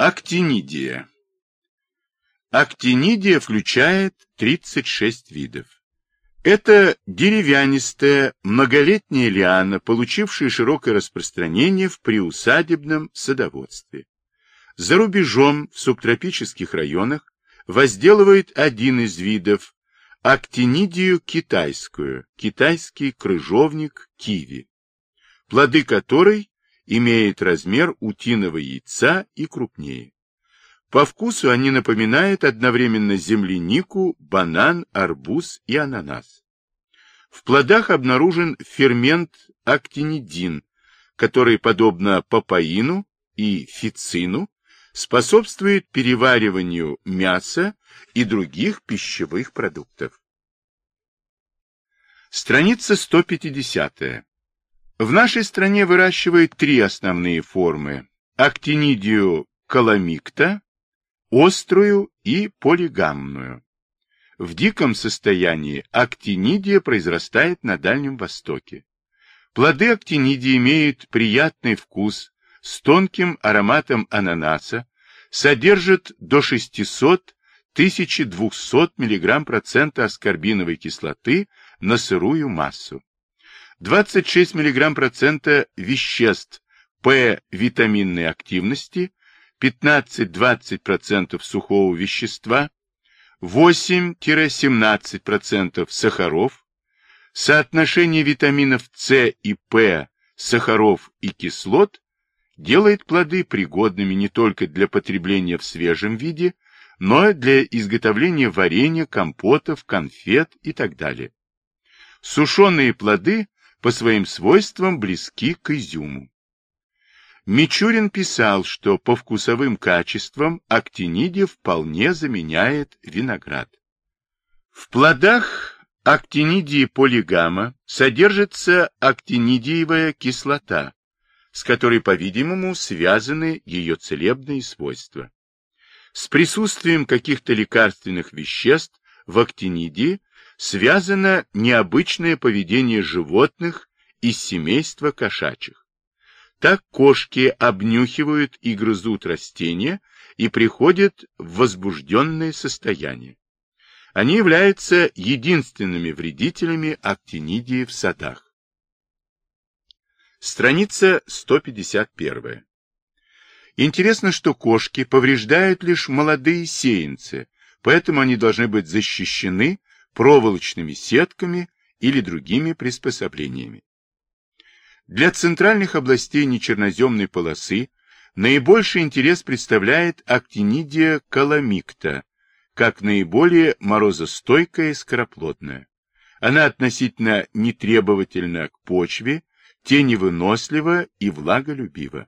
Актинидия. Актинидия включает 36 видов. Это деревянистая, многолетняя лиана, получившая широкое распространение в приусадебном садоводстве. За рубежом в субтропических районах возделывает один из видов – актинидию китайскую, китайский крыжовник киви, плоды которой имеют размер утиного яйца и крупнее. По вкусу они напоминают одновременно землянику, банан, арбуз и ананас. В плодах обнаружен фермент актинидин, который, подобно папаину и фицину, способствует перевариванию мяса и других пищевых продуктов. Страница 150. В нашей стране выращивают три основные формы – актинидию каламикта, острую и полигамную. В диком состоянии актинидия произрастает на Дальнем Востоке. Плоды актинидии имеют приятный вкус с тонким ароматом ананаса, содержат до 600-1200 мг процента аскорбиновой кислоты на сырую массу. 26 мг процента веществ П витаминной активности 15-20% сухого вещества, 8-17% сахаров, соотношение витаминов С и П, сахаров и кислот делает плоды пригодными не только для потребления в свежем виде, но и для изготовления варенья, компотов, конфет и так далее. Сушеные плоды по своим свойствам близки к изюму. Мичурин писал, что по вкусовым качествам актинидия вполне заменяет виноград. В плодах актинидии полигама содержится актинидиевая кислота, с которой, по-видимому, связаны ее целебные свойства. С присутствием каких-то лекарственных веществ в актинидии связано необычное поведение животных из семейства кошачьих. Так кошки обнюхивают и грызут растения и приходят в возбужденное состояние. Они являются единственными вредителями актинидии в садах. Страница 151. Интересно, что кошки повреждают лишь молодые сеянцы, поэтому они должны быть защищены проволочными сетками или другими приспособлениями. Для центральных областей нечерноземной полосы наибольший интерес представляет актинидия каламикта, как наиболее морозостойкая и скороплотная. Она относительно нетребовательна к почве, теневынослива и влаголюбива.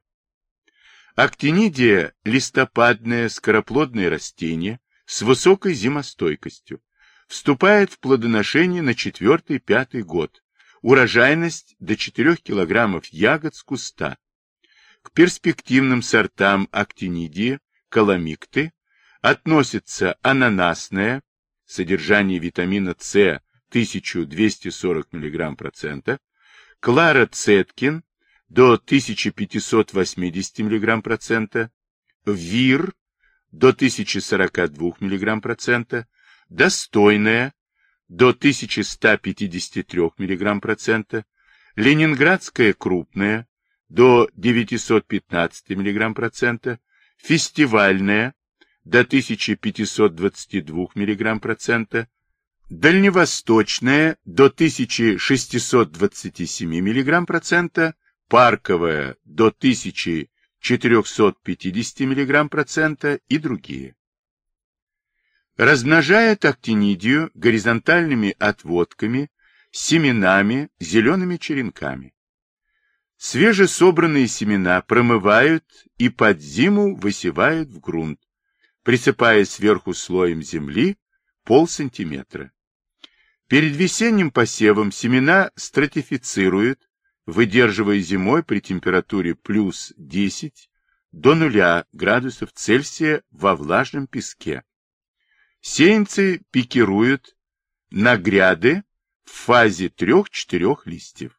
Актинидия – листопадное скороплодное растение с высокой зимостойкостью. Вступает в плодоношение на 4-5 год, урожайность до 4 кг ягод с куста. К перспективным сортам актинидии, каламикты. Относятся ананасная, содержание витамина С 1240 мг процента, Клара Цеткин до 1580 мг процента, Вир до 1042 мг процента, Достойная до 1153 мг процента, ленинградская крупная до 915 мг процента, фестивальная до 1522 мг процента, дальневосточная до 1627 мг процента, парковая до 1450 мг процента и другие размножает актинидию горизонтальными отводками, семенами, зелеными черенками. Свежесобранные семена промывают и под зиму высевают в грунт, присыпая сверху слоем земли полсантиметра. Перед весенним посевом семена стратифицируют, выдерживая зимой при температуре плюс 10 до 0 градусов Цельсия во влажном песке Сеянцы пикируют на гряды в фазе 3-4 листьев.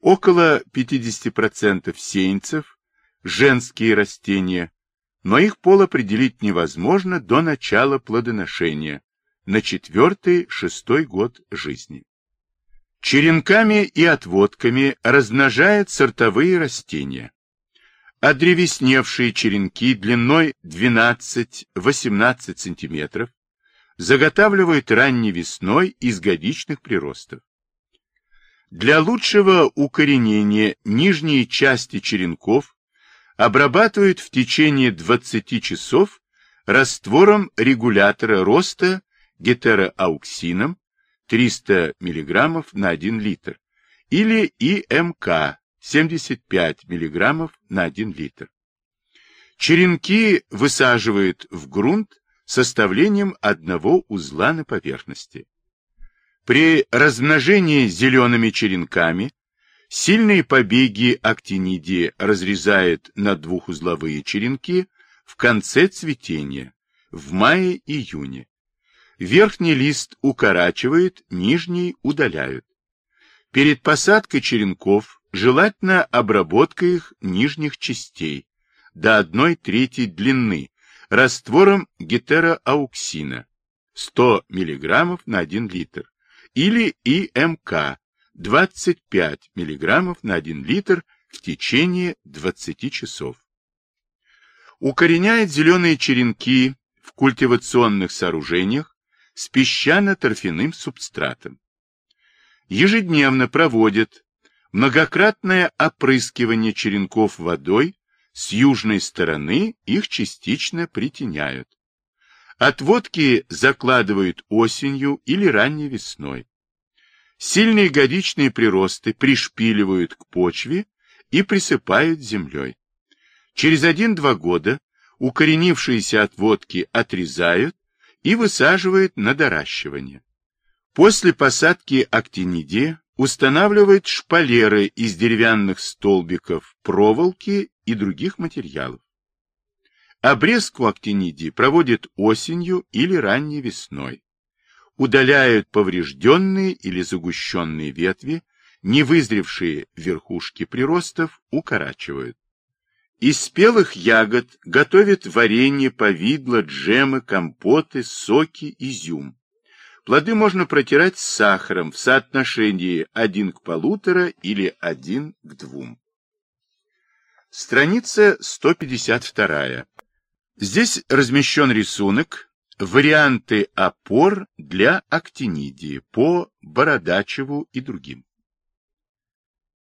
Около 50% сеянцев, женские растения, но их пол определить невозможно до начала плодоношения, на четвертый-шестой год жизни. Черенками и отводками размножают сортовые растения. Одревесневшие черенки длиной 12-18 см заготавливают ранней весной из годичных приростов. Для лучшего укоренения нижние части черенков обрабатывают в течение 20 часов раствором регулятора роста гетероауксином 300 мг на 1 литр или ИМК 75 мг на 1 литр. Черенки высаживают в грунт составлением одного узла на поверхности. При размножении зелеными черенками сильные побеги актинидии разрезают на двухузловые черенки в конце цветения, в мае-июне. Верхний лист укорачивают, нижний удаляют. Перед посадкой черенков желательно обработка их нижних частей до 1 трети длины раствором гетероауксина 100 мг на 1 литр или ИМК 25 мг на 1 литр в течение 20 часов. Укореняет зеленые черенки в культивационных сооружениях с песчано-торфяным субстратом. Ежедневно проводят многократное опрыскивание черенков водой, с южной стороны их частично притеняют. Отводки закладывают осенью или ранней весной. Сильные годичные приросты пришпиливают к почве и присыпают землей. Через 1-2 года укоренившиеся отводки отрезают и высаживает на доращивание. После посадки актинидия устанавливает шпалеры из деревянных столбиков, проволоки и других материалов. Обрезку актинидии проводят осенью или ранней весной. Удаляют поврежденные или загущенные ветви, невызревшие верхушки приростов укорачивают. Из спелых ягод готовят варенье, повидло, джемы, компоты, соки, изюм. Плоды можно протирать с сахаром в соотношении 1 к полутора или 1 к 2. Страница 152. Здесь размещен рисунок «Варианты опор для актинидии» по Бородачеву и другим.